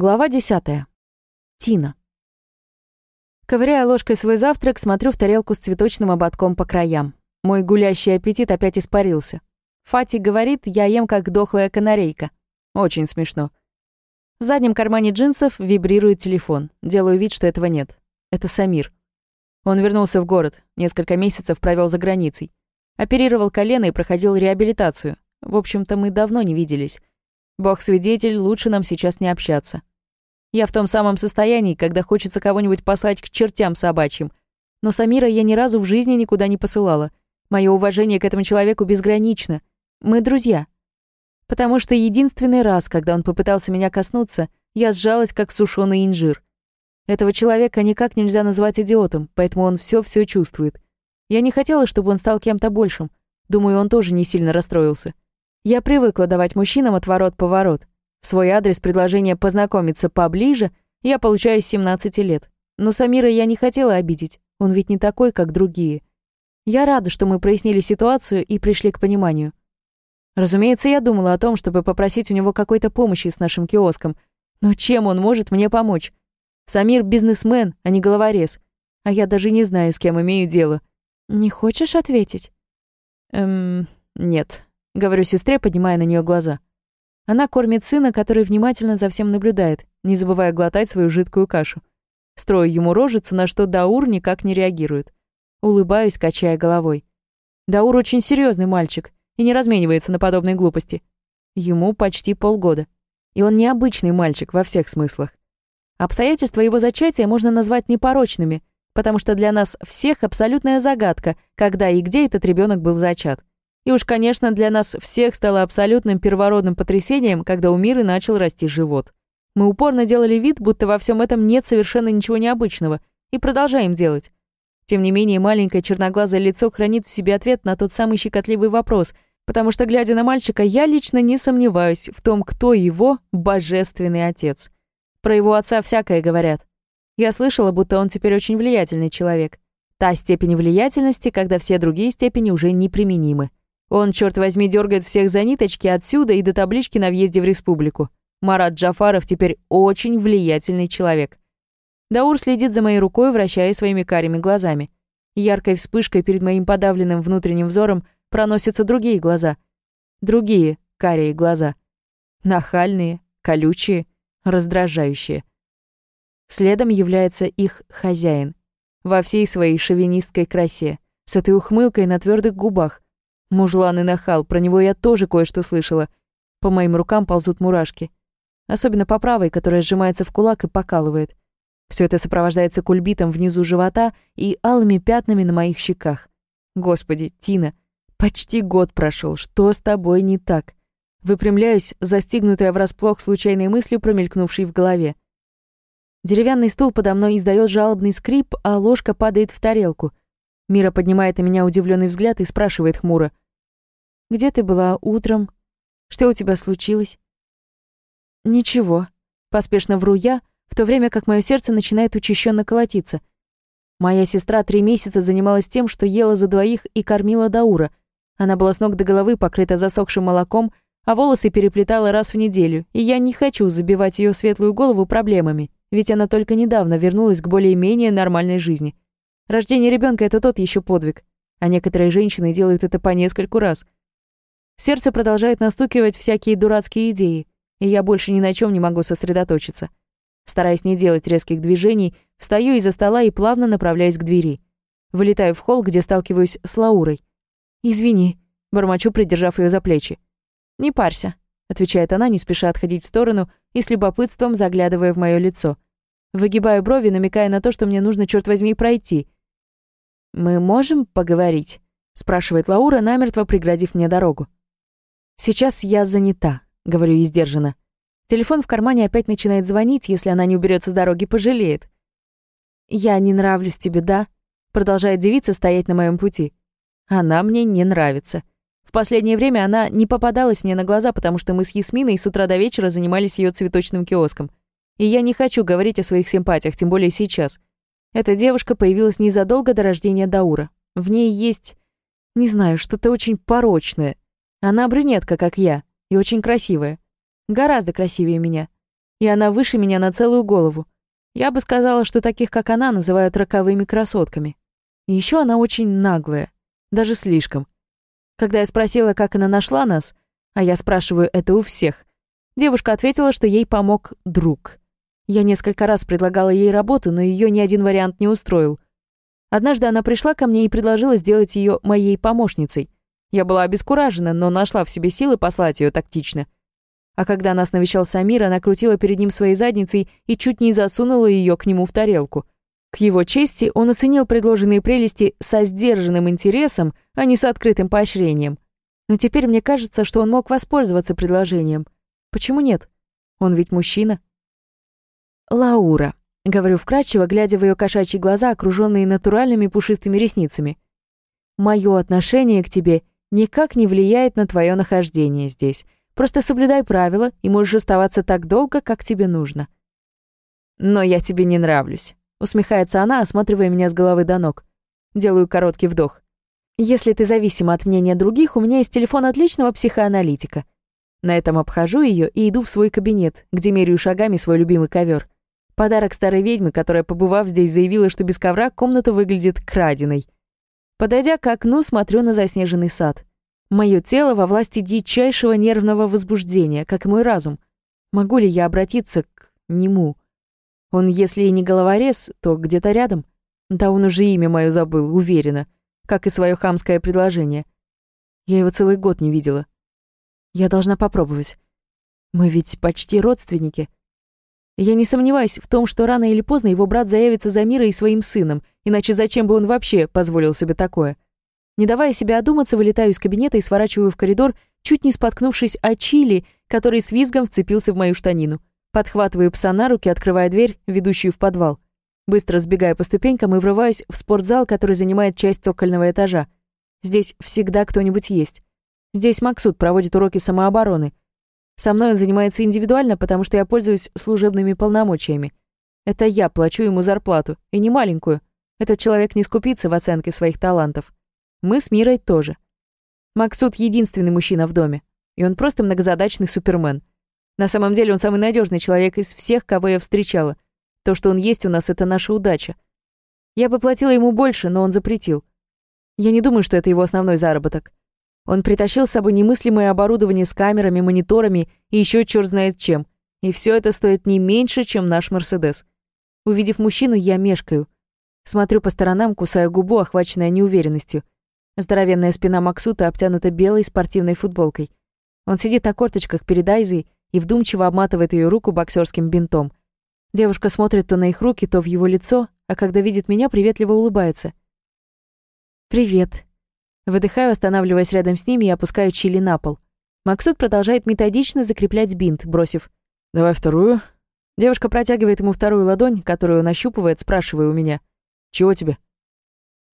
Глава десятая. Тина. Ковыряя ложкой свой завтрак, смотрю в тарелку с цветочным ободком по краям. Мой гулящий аппетит опять испарился. Фати говорит, я ем как дохлая канарейка. Очень смешно. В заднем кармане джинсов вибрирует телефон. Делаю вид, что этого нет. Это Самир. Он вернулся в город. Несколько месяцев провел за границей. Оперировал колено и проходил реабилитацию. В общем-то, мы давно не виделись. Бог-свидетель, лучше нам сейчас не общаться. Я в том самом состоянии, когда хочется кого-нибудь послать к чертям собачьим. Но Самира я ни разу в жизни никуда не посылала. Мое уважение к этому человеку безгранично. Мы друзья. Потому что единственный раз, когда он попытался меня коснуться, я сжалась, как сушеный инжир. Этого человека никак нельзя назвать идиотом, поэтому он все-все чувствует. Я не хотела, чтобы он стал кем-то большим. Думаю, он тоже не сильно расстроился. Я привыкла давать мужчинам отворот-поворот. В свой адрес предложение познакомиться поближе я получаю с 17 лет. Но Самира я не хотела обидеть, он ведь не такой, как другие. Я рада, что мы прояснили ситуацию и пришли к пониманию. Разумеется, я думала о том, чтобы попросить у него какой-то помощи с нашим киоском. Но чем он может мне помочь? Самир бизнесмен, а не головорез. А я даже не знаю, с кем имею дело. Не хочешь ответить? Эм, нет. Говорю сестре, поднимая на нее глаза. Она кормит сына, который внимательно за всем наблюдает, не забывая глотать свою жидкую кашу. Строю ему рожицу, на что Даур никак не реагирует. Улыбаюсь, качая головой. Даур очень серьезный мальчик и не разменивается на подобные глупости. Ему почти полгода. И он необычный мальчик во всех смыслах. Обстоятельства его зачатия можно назвать непорочными, потому что для нас всех абсолютная загадка, когда и где этот ребенок был зачат. И уж, конечно, для нас всех стало абсолютным первородным потрясением, когда у Миры начал расти живот. Мы упорно делали вид, будто во всем этом нет совершенно ничего необычного, и продолжаем делать. Тем не менее, маленькое черноглазое лицо хранит в себе ответ на тот самый щекотливый вопрос, потому что, глядя на мальчика, я лично не сомневаюсь в том, кто его божественный отец. Про его отца всякое говорят. Я слышала, будто он теперь очень влиятельный человек. Та степень влиятельности, когда все другие степени уже неприменимы. Он, черт возьми, дергает всех за ниточки отсюда и до таблички на въезде в республику. Марат Джафаров теперь очень влиятельный человек. Даур следит за моей рукой, вращая своими карими глазами. Яркой вспышкой перед моим подавленным внутренним взором проносятся другие глаза. Другие карие глаза. Нахальные, колючие, раздражающие. Следом является их хозяин. Во всей своей шовинистской красе, с этой ухмылкой на твердых губах, Мужлан и нахал, про него я тоже кое-что слышала. По моим рукам ползут мурашки. Особенно по правой, которая сжимается в кулак и покалывает. Все это сопровождается кульбитом внизу живота и алыми пятнами на моих щеках. Господи, Тина, почти год прошел. Что с тобой не так? Выпрямляюсь, застигнутая врасплох случайной мыслью, промелькнувшей в голове. Деревянный стул подо мной издает жалобный скрип, а ложка падает в тарелку. Мира поднимает на меня удивленный взгляд и спрашивает хмуро. «Где ты была утром? Что у тебя случилось?» «Ничего», — поспешно вру я, в то время как мое сердце начинает учащенно колотиться. Моя сестра три месяца занималась тем, что ела за двоих и кормила Даура. Она была с ног до головы покрыта засохшим молоком, а волосы переплетала раз в неделю, и я не хочу забивать ее светлую голову проблемами, ведь она только недавно вернулась к более-менее нормальной жизни. Рождение ребенка это тот еще подвиг, а некоторые женщины делают это по нескольку раз. Сердце продолжает настукивать всякие дурацкие идеи, и я больше ни на чем не могу сосредоточиться. Стараясь не делать резких движений, встаю из-за стола и плавно направляюсь к двери. Вылетаю в холл, где сталкиваюсь с Лаурой. «Извини», — бормочу, придержав ее за плечи. «Не парься», — отвечает она, не спеша отходить в сторону и с любопытством заглядывая в мое лицо. Выгибаю брови, намекая на то, что мне нужно, черт возьми, пройти — «Мы можем поговорить?» — спрашивает Лаура, намертво преградив мне дорогу. «Сейчас я занята», — говорю ей сдержанно. Телефон в кармане опять начинает звонить, если она не уберется с дороги, пожалеет. «Я не нравлюсь тебе, да?» — продолжает девица стоять на моем пути. «Она мне не нравится». В последнее время она не попадалась мне на глаза, потому что мы с Ясминой с утра до вечера занимались ее цветочным киоском. И я не хочу говорить о своих симпатиях, тем более сейчас. Эта девушка появилась незадолго до рождения Даура. В ней есть, не знаю, что-то очень порочное. Она брюнетка, как я, и очень красивая. Гораздо красивее меня. и она выше меня на целую голову. Я бы сказала, что таких, как она, называют роковыми красотками. И еще она очень наглая, даже слишком. Когда я спросила, как она нашла нас, а я спрашиваю это у всех, девушка ответила, что ей помог друг. Я несколько раз предлагала ей работу, но ее ни один вариант не устроил. Однажды она пришла ко мне и предложила сделать ее моей помощницей. Я была обескуражена, но нашла в себе силы послать ее тактично. А когда нас навещал Самир, она крутила перед ним своей задницей и чуть не засунула ее к нему в тарелку. К его чести, он оценил предложенные прелести со сдержанным интересом, а не с открытым поощрением. Но теперь мне кажется, что он мог воспользоваться предложением. Почему нет? Он ведь мужчина. Лаура. Говорю вкрадчиво, глядя в ее кошачьи глаза, окруженные натуральными пушистыми ресницами. Мое отношение к тебе никак не влияет на твое нахождение здесь. Просто соблюдай правила и можешь оставаться так долго, как тебе нужно. Но я тебе не нравлюсь. Усмехается она, осматривая меня с головы до ног. Делаю короткий вдох. Если ты зависима от мнения других, у меня есть телефон отличного психоаналитика. На этом обхожу ее и иду в свой кабинет, где меряю шагами свой любимый ковер. Подарок старой ведьмы, которая, побывав здесь, заявила, что без ковра комната выглядит краденой. Подойдя к окну, смотрю на заснеженный сад. Мое тело во власти дичайшего нервного возбуждения, как и мой разум. Могу ли я обратиться к нему? Он, если и не головорез, то где-то рядом. Да он уже имя мое забыл, уверена. Как и свое хамское предложение. Я его целый год не видела. Я должна попробовать. Мы ведь почти родственники. Я не сомневаюсь в том, что рано или поздно его брат заявится за Мира и своим сыном, иначе зачем бы он вообще позволил себе такое? Не давая себе одуматься, вылетаю из кабинета и сворачиваю в коридор, чуть не споткнувшись о Чили, который с визгом вцепился в мою штанину. Подхватываю пса на руки, открывая дверь, ведущую в подвал. Быстро сбегаю по ступенькам и врываюсь в спортзал, который занимает часть цокольного этажа. Здесь всегда кто-нибудь есть. Здесь Максут проводит уроки самообороны. Со мной он занимается индивидуально, потому что я пользуюсь служебными полномочиями. Это я плачу ему зарплату, и не маленькую. Этот человек не скупится в оценке своих талантов. Мы с Мирой тоже. Максут — единственный мужчина в доме, и он просто многозадачный супермен — на самом деле он самый надежный человек из всех, кого я встречала. То, что он есть у нас, это наша удача. Я бы платила ему больше, но он запретил. Я не думаю, что это его основной заработок. Он притащил с собой немыслимое оборудование с камерами, мониторами и еще черт знает чем. И все это стоит не меньше, чем наш Мерседес. Увидев мужчину, я мешкаю. Смотрю по сторонам, кусая губу, охваченная неуверенностью. Здоровенная спина Максута обтянута белой спортивной футболкой. Он сидит на корточках перед Айзой, и вдумчиво обматывает ее руку боксерским бинтом. Девушка смотрит то на их руки, то в его лицо, а когда видит меня, приветливо улыбается. «Привет». Выдыхаю, останавливаясь рядом с ними и опускаю чили на пол. Максут продолжает методично закреплять бинт, бросив «Давай вторую». Девушка протягивает ему вторую ладонь, которую нащупывает, спрашивая у меня «Чего тебе?»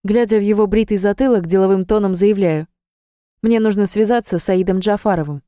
Глядя в его бритый затылок, деловым тоном заявляю «Мне нужно связаться с Аидом Джафаровым».